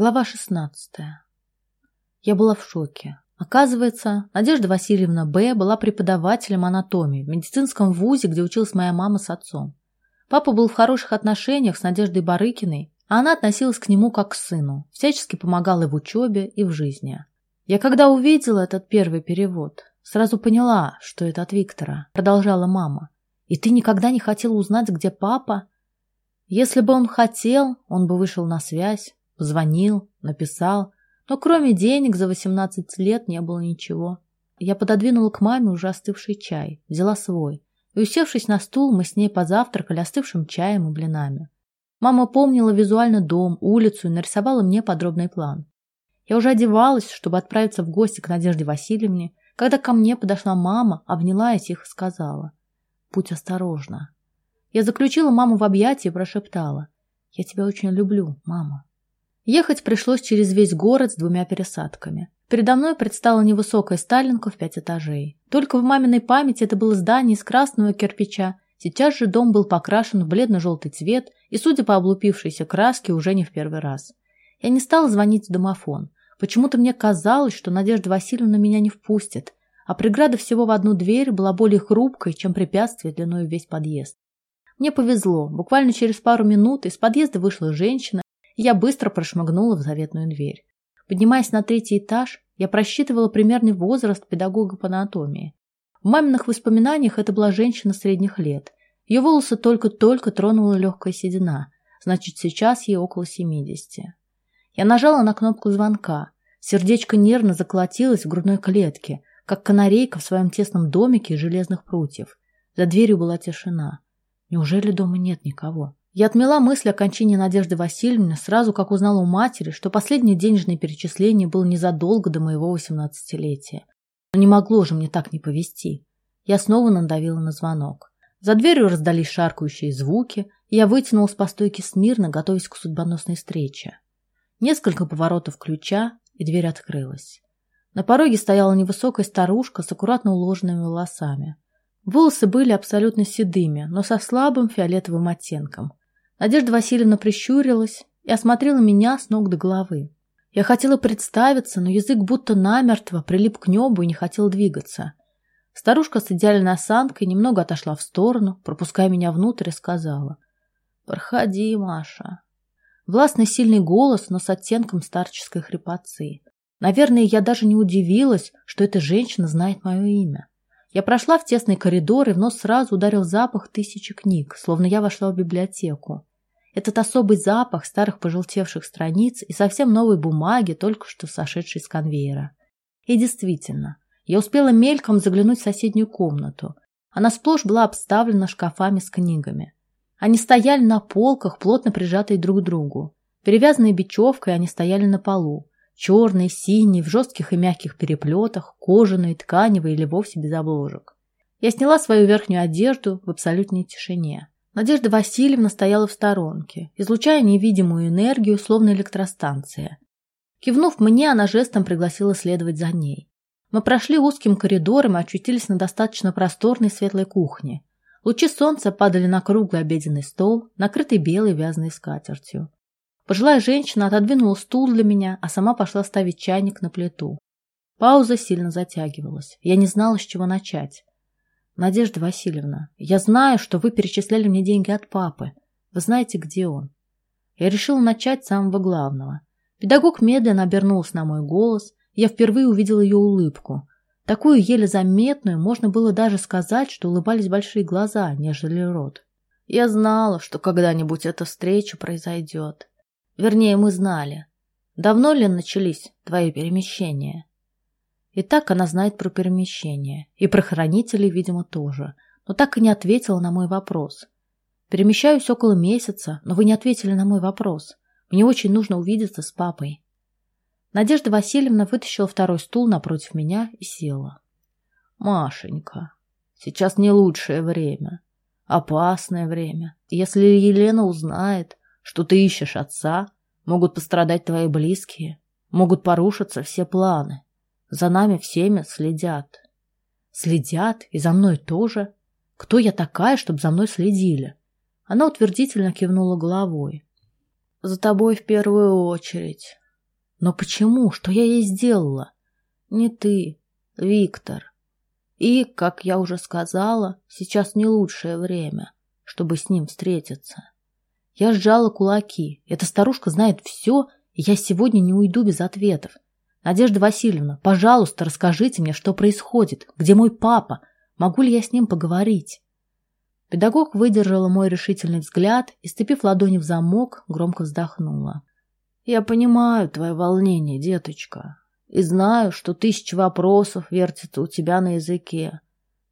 Глава 16. Я была в шоке. Оказывается, Надежда Васильевна Б. была преподавателем анатомии в медицинском вузе, где училась моя мама с отцом. Папа был в хороших отношениях с Надеждой Барыкиной, а она относилась к нему как к сыну, всячески помогала и в учебе, и в жизни. Я когда увидела этот первый перевод, сразу поняла, что это от Виктора, продолжала мама. И ты никогда не хотела узнать, где папа? Если бы он хотел, он бы вышел на связь, Позвонил, написал, но кроме денег за 18 лет не было ничего. Я пододвинула к маме уже остывший чай, взяла свой, и, усевшись на стул, мы с ней позавтракали остывшим чаем и блинами. Мама помнила визуально дом, улицу и нарисовала мне подробный план. Я уже одевалась, чтобы отправиться в гости к Надежде Васильевне, когда ко мне подошла мама, обняла и тихо сказала «Будь осторожна». Я заключила маму в объятия и прошептала «Я тебя очень люблю, мама». Ехать пришлось через весь город с двумя пересадками. Передо мной предстала невысокая сталинка в пять этажей. Только в маминой памяти это было здание из красного кирпича. Сейчас же дом был покрашен в бледно-желтый цвет и, судя по облупившейся краске, уже не в первый раз. Я не стала звонить в домофон. Почему-то мне казалось, что Надежда Васильевна меня не впустит, а преграда всего в одну дверь была более хрупкой, чем препятствие длиной весь подъезд. Мне повезло. Буквально через пару минут из подъезда вышла женщина я быстро прошмыгнула в заветную дверь. Поднимаясь на третий этаж, я просчитывала примерный возраст педагога по анатомии. В маминых воспоминаниях это была женщина средних лет. Ее волосы только-только тронула легкая седина, значит, сейчас ей около семидесяти. Я нажала на кнопку звонка. Сердечко нервно заколотилось в грудной клетке, как канарейка в своем тесном домике из железных прутьев. За дверью была тишина. Неужели дома нет никого? Я отмела мысль о кончине Надежды Васильевны сразу, как узнала у матери, что последнее денежное перечисление было незадолго до моего восемнадцатилетия. Но не могло же мне так не повести. Я снова надавила на звонок. За дверью раздались шаркающие звуки, и я вытянулась по стойке смирно, готовясь к судьбоносной встрече. Несколько поворотов ключа, и дверь открылась. На пороге стояла невысокая старушка с аккуратно уложенными волосами. Волосы были абсолютно седыми, но со слабым фиолетовым оттенком. Надежда Васильевна прищурилась и осмотрела меня с ног до головы. Я хотела представиться, но язык будто намертво прилип к небу и не хотел двигаться. Старушка с идеальной осанкой немного отошла в сторону, пропуская меня внутрь, и сказала. «Проходи, Маша». Властный сильный голос, но с оттенком старческой хрипотцы. Наверное, я даже не удивилась, что эта женщина знает мое имя. Я прошла в тесный коридор, и в нос сразу ударил запах тысячи книг, словно я вошла в библиотеку. Этот особый запах старых пожелтевших страниц и совсем новой бумаги, только что сошедшей с конвейера. И действительно, я успела мельком заглянуть в соседнюю комнату. Она сплошь была обставлена шкафами с книгами. Они стояли на полках, плотно прижатые друг к другу. Перевязанные бечевкой, они стояли на полу. Черные, синие, в жестких и мягких переплетах, кожаные, тканевые или вовсе без обложек. Я сняла свою верхнюю одежду в абсолютной тишине. Надежда Васильевна стояла в сторонке, излучая невидимую энергию, словно электростанция. Кивнув мне, она жестом пригласила следовать за ней. Мы прошли узким коридором и очутились на достаточно просторной светлой кухне. Лучи солнца падали на круглый обеденный стол, накрытый белой вязаной скатертью. Пожилая женщина отодвинула стул для меня, а сама пошла ставить чайник на плиту. Пауза сильно затягивалась. Я не знала, с чего начать. Надежда Васильевна, я знаю, что вы перечисляли мне деньги от папы. Вы знаете, где он? Я решила начать с самого главного. Педагог медленно обернулся на мой голос. Я впервые увидела ее улыбку. Такую еле заметную, можно было даже сказать, что улыбались большие глаза, нежели рот. Я знала, что когда-нибудь эта встреча произойдет. Вернее, мы знали. Давно ли начались твои перемещения? И так она знает про перемещение. И про хранителей, видимо, тоже. Но так и не ответила на мой вопрос. Перемещаюсь около месяца, но вы не ответили на мой вопрос. Мне очень нужно увидеться с папой. Надежда Васильевна вытащила второй стул напротив меня и села. Машенька, сейчас не лучшее время. Опасное время. Если Елена узнает, что ты ищешь отца, могут пострадать твои близкие, могут порушиться все планы. За нами всеми следят. Следят? И за мной тоже? Кто я такая, чтобы за мной следили? Она утвердительно кивнула головой. За тобой в первую очередь. Но почему? Что я ей сделала? Не ты, Виктор. И, как я уже сказала, сейчас не лучшее время, чтобы с ним встретиться. Я сжала кулаки. Эта старушка знает все, и я сегодня не уйду без ответов. Надежда Васильевна, пожалуйста, расскажите мне, что происходит, где мой папа, могу ли я с ним поговорить? Педагог выдержала мой решительный взгляд и, степив ладони в замок, громко вздохнула. «Я понимаю твое волнение, деточка, и знаю, что тысячи вопросов вертятся у тебя на языке,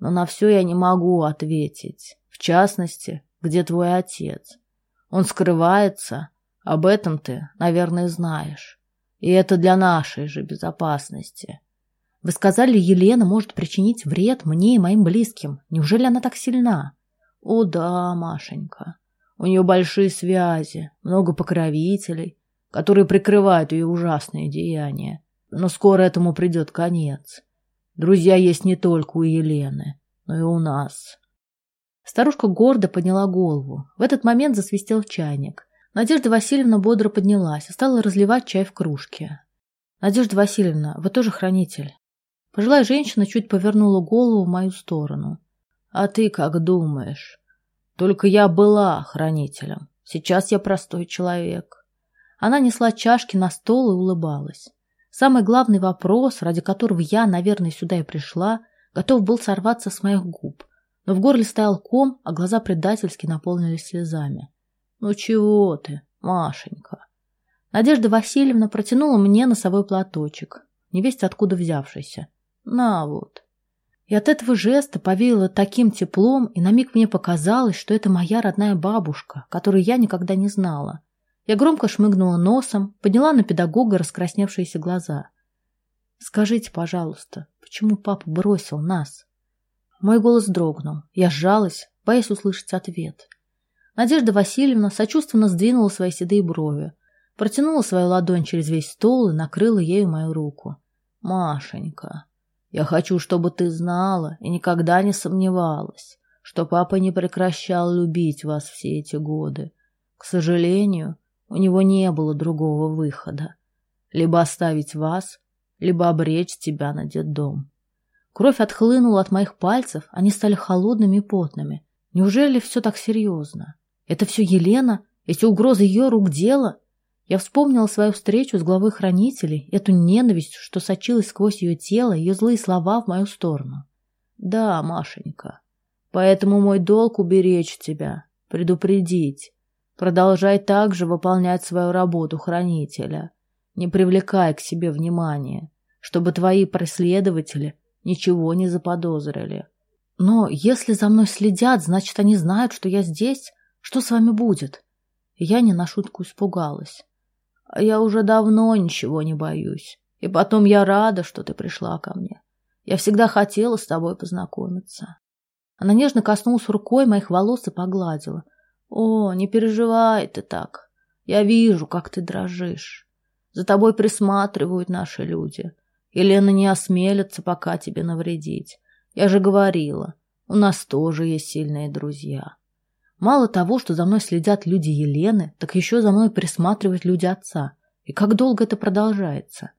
но на все я не могу ответить. В частности, где твой отец? Он скрывается, об этом ты, наверное, знаешь. И это для нашей же безопасности. Вы сказали, Елена может причинить вред мне и моим близким. Неужели она так сильна? О да, Машенька. У нее большие связи, много покровителей, которые прикрывают ее ужасные деяния. Но скоро этому придет конец. Друзья есть не только у Елены, но и у нас. Старушка гордо подняла голову. В этот момент засвистел чайник. Надежда Васильевна бодро поднялась и стала разливать чай в кружке. «Надежда Васильевна, вы тоже хранитель?» Пожилая женщина чуть повернула голову в мою сторону. «А ты как думаешь? Только я была хранителем. Сейчас я простой человек». Она несла чашки на стол и улыбалась. Самый главный вопрос, ради которого я, наверное, сюда и пришла, готов был сорваться с моих губ. Но в горле стоял ком, а глаза предательски наполнились слезами. «Ну чего ты, Машенька?» Надежда Васильевна протянула мне носовой платочек, невесть откуда взявшийся. «На вот». И от этого жеста повеяло таким теплом, и на миг мне показалось, что это моя родная бабушка, которую я никогда не знала. Я громко шмыгнула носом, подняла на педагога раскрасневшиеся глаза. «Скажите, пожалуйста, почему папа бросил нас?» Мой голос дрогнул. Я сжалась, боясь услышать ответ. Надежда Васильевна сочувственно сдвинула свои седые брови, протянула свою ладонь через весь стол и накрыла ею мою руку. «Машенька, я хочу, чтобы ты знала и никогда не сомневалась, что папа не прекращал любить вас все эти годы. К сожалению, у него не было другого выхода. Либо оставить вас, либо обречь тебя на детдом. Кровь отхлынула от моих пальцев, они стали холодными и потными. Неужели все так серьезно? Это все Елена? Эти угрозы ее рук дело? Я вспомнила свою встречу с главой хранителей, эту ненависть, что сочилась сквозь ее тело, ее злые слова в мою сторону. Да, Машенька, поэтому мой долг уберечь тебя, предупредить, Продолжай также выполнять свою работу хранителя, не привлекая к себе внимания, чтобы твои преследователи ничего не заподозрили. Но если за мной следят, значит, они знают, что я здесь. Что с вами будет? я не на шутку испугалась. Я уже давно ничего не боюсь. И потом я рада, что ты пришла ко мне. Я всегда хотела с тобой познакомиться. Она нежно коснулась рукой моих волос и погладила. О, не переживай ты так. Я вижу, как ты дрожишь. За тобой присматривают наши люди. Елена не осмелится пока тебе навредить. Я же говорила, у нас тоже есть сильные друзья. Мало того, что за мной следят люди Елены, так еще за мной присматривают люди отца. И как долго это продолжается?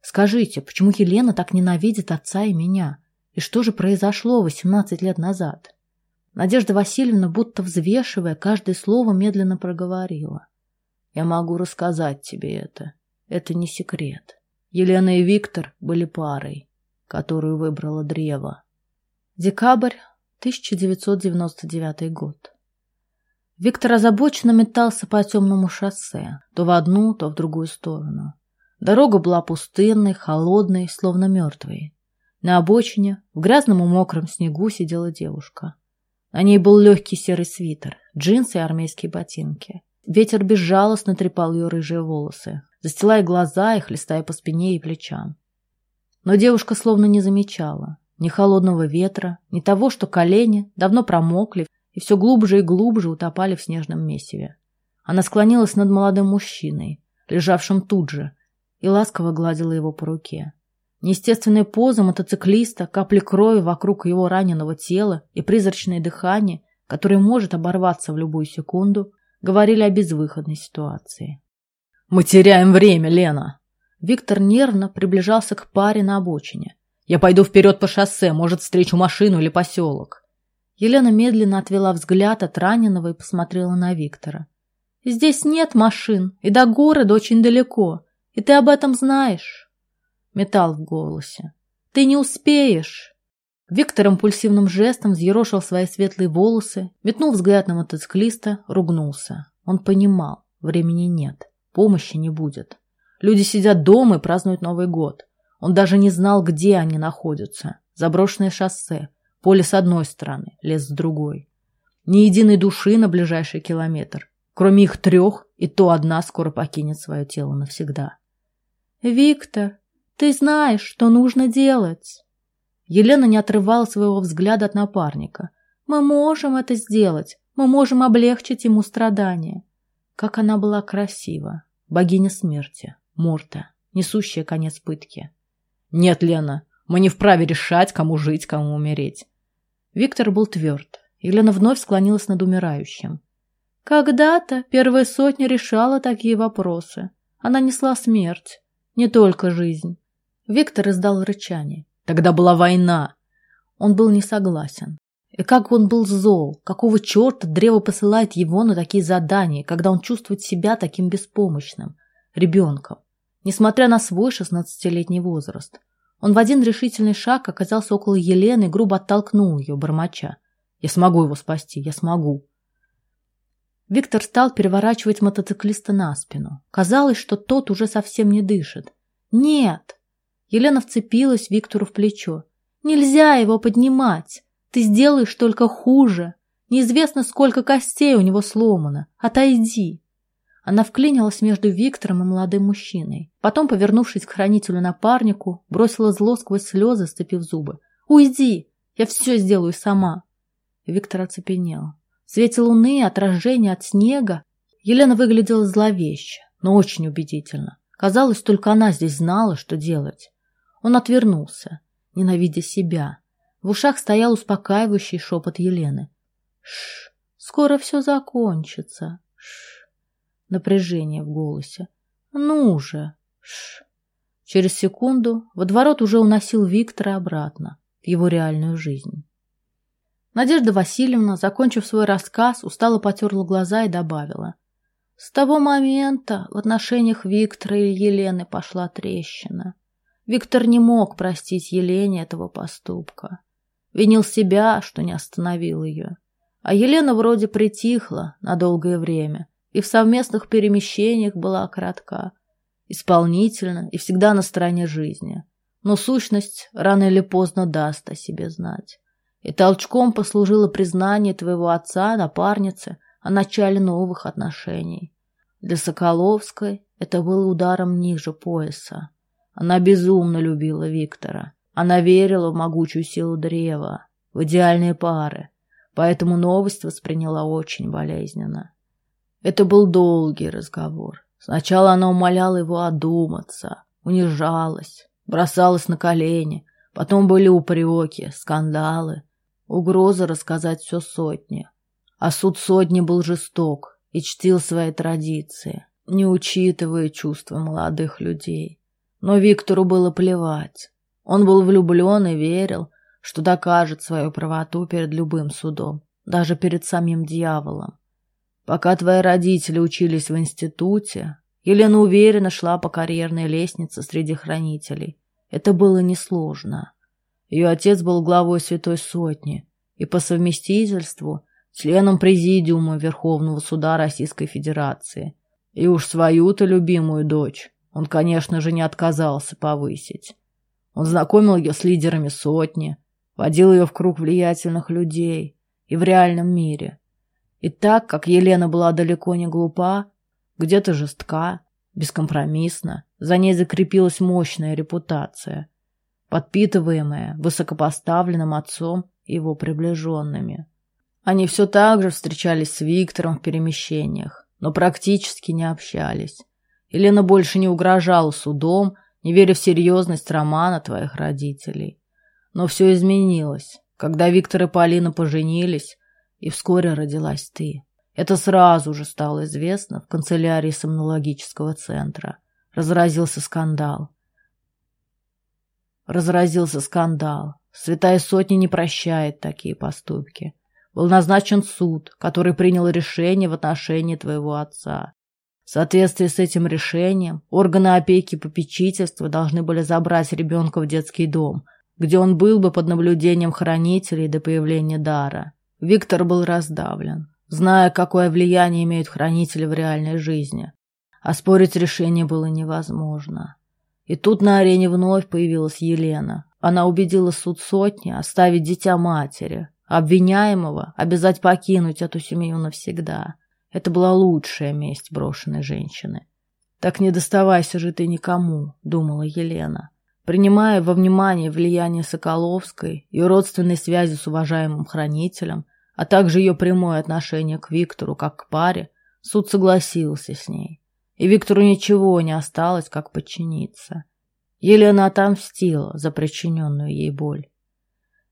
Скажите, почему Елена так ненавидит отца и меня? И что же произошло 18 лет назад? Надежда Васильевна, будто взвешивая каждое слово, медленно проговорила. «Я могу рассказать тебе это. Это не секрет. Елена и Виктор были парой, которую выбрала древо». Декабрь 1999 год. Виктор озабоченно метался по темному шоссе, то в одну, то в другую сторону. Дорога была пустынной, холодной, словно мертвой. На обочине, в грязном и мокром снегу сидела девушка. На ней был легкий серый свитер, джинсы и армейские ботинки. Ветер безжалостно трепал ее рыжие волосы, застилая глаза и хлестая по спине и плечам. Но девушка словно не замечала ни холодного ветра, ни того, что колени давно промокли и все глубже и глубже утопали в снежном месиве. Она склонилась над молодым мужчиной, лежавшим тут же, и ласково гладила его по руке. Неестественная поза мотоциклиста, капли крови вокруг его раненого тела и призрачное дыхание, которое может оборваться в любую секунду, говорили о безвыходной ситуации. «Мы теряем время, Лена! Виктор нервно приближался к паре на обочине. «Я пойду вперед по шоссе, может, встречу машину или поселок». Елена медленно отвела взгляд от раненого и посмотрела на Виктора. «Здесь нет машин, и до города очень далеко, и ты об этом знаешь». Металл в голосе. «Ты не успеешь!» Виктор импульсивным жестом взъерошил свои светлые волосы, метнул взгляд на мотоциклиста, ругнулся. Он понимал, времени нет, помощи не будет. Люди сидят дома и празднуют Новый год. Он даже не знал, где они находятся. Заброшенное шоссе, поле с одной стороны, лес с другой. Ни единой души на ближайший километр. Кроме их трех, и то одна скоро покинет свое тело навсегда. «Виктор, ты знаешь, что нужно делать!» Елена не отрывала своего взгляда от напарника. «Мы можем это сделать. Мы можем облегчить ему страдания». Как она была красива. Богиня смерти. Морта, несущая конец пытки. «Нет, Лена, мы не вправе решать, кому жить, кому умереть». Виктор был тверд. Елена вновь склонилась над умирающим. Когда-то первая сотня решала такие вопросы. Она несла смерть, не только жизнь. Виктор издал рычание. Тогда была война. Он был не согласен. И как он был зол, какого черта древо посылает его на такие задания, когда он чувствует себя таким беспомощным, ребенком несмотря на свой шестнадцатилетний возраст. Он в один решительный шаг оказался около Елены и грубо оттолкнул ее, бормоча. «Я смогу его спасти, я смогу». Виктор стал переворачивать мотоциклиста на спину. Казалось, что тот уже совсем не дышит. «Нет!» Елена вцепилась Виктору в плечо. «Нельзя его поднимать! Ты сделаешь только хуже! Неизвестно, сколько костей у него сломано! Отойди!» Она вклинилась между Виктором и молодым мужчиной. Потом, повернувшись к хранителю-напарнику, бросила зло сквозь слезы, сцепив зубы. «Уйди! Я все сделаю сама!» Виктор оцепенел. В свете луны, отражение от снега, Елена выглядела зловеще, но очень убедительно. Казалось, только она здесь знала, что делать. Он отвернулся, ненавидя себя. В ушах стоял успокаивающий шепот Елены. «Шш, скоро все закончится. Шш». Напряжение в голосе. «Ну же!» Ш. Через секунду водоворот уже уносил Виктора обратно, в его реальную жизнь. Надежда Васильевна, закончив свой рассказ, устало потерла глаза и добавила. С того момента в отношениях Виктора и Елены пошла трещина. Виктор не мог простить Елене этого поступка. Винил себя, что не остановил ее. А Елена вроде притихла на долгое время и в совместных перемещениях была кратка, исполнительна и всегда на стороне жизни. Но сущность рано или поздно даст о себе знать. И толчком послужило признание твоего отца, напарницы, о начале новых отношений. Для Соколовской это было ударом ниже пояса. Она безумно любила Виктора. Она верила в могучую силу древа, в идеальные пары, поэтому новость восприняла очень болезненно. Это был долгий разговор. Сначала она умоляла его одуматься, унижалась, бросалась на колени. Потом были упреки, скандалы, угроза рассказать все сотне. А суд сотни был жесток и чтил свои традиции, не учитывая чувства молодых людей. Но Виктору было плевать. Он был влюблен и верил, что докажет свою правоту перед любым судом, даже перед самим дьяволом. Пока твои родители учились в институте, Елена уверенно шла по карьерной лестнице среди хранителей. Это было несложно. Ее отец был главой Святой Сотни и по совместительству членом Президиума Верховного Суда Российской Федерации. И уж свою-то любимую дочь он, конечно же, не отказался повысить. Он знакомил ее с лидерами сотни, водил ее в круг влиятельных людей и в реальном мире – и так как Елена была далеко не глупа, где-то жестка, бескомпромиссна, за ней закрепилась мощная репутация, подпитываемая высокопоставленным отцом и его приближенными. Они все так же встречались с Виктором в перемещениях, но практически не общались. Елена больше не угрожала судом, не веря в серьезность романа твоих родителей. Но все изменилось. Когда Виктор и Полина поженились, и вскоре родилась ты. Это сразу же стало известно в канцелярии сомнологического центра. Разразился скандал. Разразился скандал. Святая Сотня не прощает такие поступки. Был назначен суд, который принял решение в отношении твоего отца. В соответствии с этим решением органы опеки и попечительства должны были забрать ребенка в детский дом, где он был бы под наблюдением хранителей до появления дара. Виктор был раздавлен, зная, какое влияние имеют хранители в реальной жизни. Оспорить решение было невозможно. И тут на арене вновь появилась Елена. Она убедила суд сотни оставить дитя матери, обвиняемого обязать покинуть эту семью навсегда – это была лучшая месть брошенной женщины. «Так не доставайся же ты никому», — думала Елена. Принимая во внимание влияние Соколовской, и родственной связи с уважаемым хранителем, а также ее прямое отношение к Виктору как к паре, суд согласился с ней. И Виктору ничего не осталось, как подчиниться. Елена отомстила за причиненную ей боль.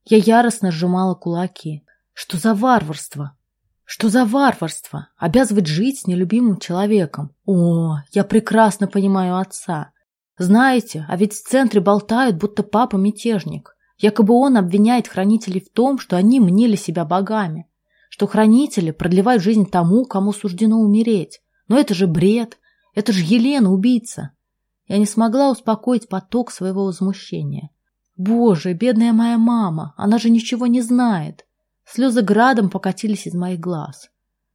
Я яростно сжимала кулаки. Что за варварство? Что за варварство? Обязывать жить с нелюбимым человеком. О, я прекрасно понимаю отца. Знаете, а ведь в центре болтают, будто папа мятежник. Якобы он обвиняет хранителей в том, что они мнили себя богами. Что хранители продлевают жизнь тому, кому суждено умереть. Но это же бред. Это же Елена, убийца. Я не смогла успокоить поток своего возмущения. Боже, бедная моя мама, она же ничего не знает. Слезы градом покатились из моих глаз.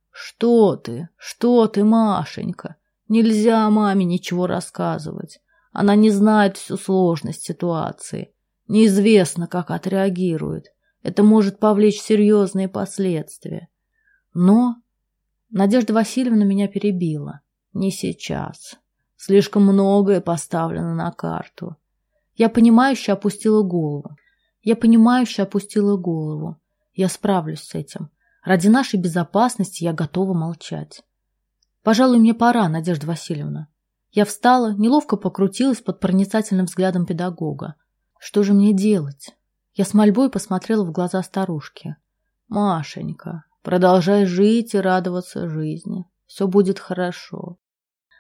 «Что ты? Что ты, Машенька? Нельзя маме ничего рассказывать. Она не знает всю сложность ситуации. Неизвестно, как отреагирует. Это может повлечь серьезные последствия. Но Надежда Васильевна меня перебила. Не сейчас. Слишком многое поставлено на карту. Я понимающе опустила голову. Я понимающе опустила голову. Я справлюсь с этим. Ради нашей безопасности я готова молчать. Пожалуй, мне пора, Надежда Васильевна. Я встала, неловко покрутилась под проницательным взглядом педагога. Что же мне делать? Я с мольбой посмотрела в глаза старушки. Машенька, продолжай жить и радоваться жизни. Все будет хорошо.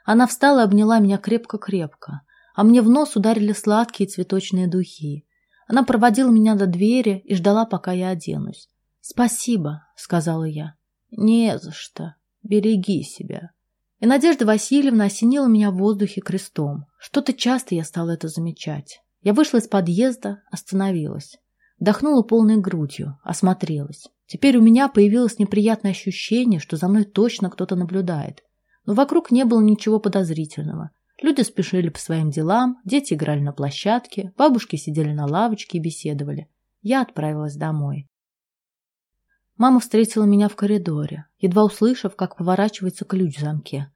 Она встала и обняла меня крепко-крепко, а мне в нос ударили сладкие цветочные духи. Она проводила меня до двери и ждала, пока я оденусь. «Спасибо», — сказала я. «Не за что. Береги себя». И Надежда Васильевна осенила меня в воздухе крестом. Что-то часто я стала это замечать. Я вышла из подъезда, остановилась. Вдохнула полной грудью, осмотрелась. Теперь у меня появилось неприятное ощущение, что за мной точно кто-то наблюдает. Но вокруг не было ничего подозрительного. Люди спешили по своим делам, дети играли на площадке, бабушки сидели на лавочке и беседовали. Я отправилась домой. Мама встретила меня в коридоре, едва услышав, как поворачивается ключ в замке.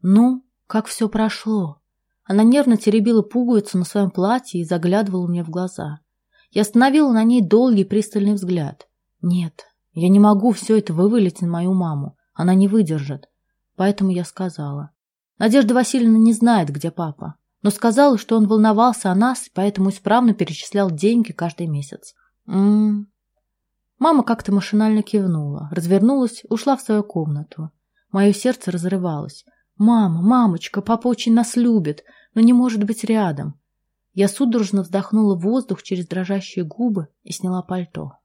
«Ну, как все прошло?» Она нервно теребила пуговицу на своем платье и заглядывала мне в глаза. Я остановила на ней долгий пристальный взгляд. «Нет, я не могу все это вывалить на мою маму. Она не выдержит». Поэтому я сказала. Надежда Васильевна не знает, где папа, но сказала, что он волновался о нас, поэтому исправно перечислял деньги каждый месяц. М-м. Мама как-то машинально кивнула, развернулась, ушла в свою комнату. Мое сердце разрывалось. «Мама, мамочка, папа очень нас любит, но не может быть рядом». Я судорожно вздохнула воздух через дрожащие губы и сняла пальто.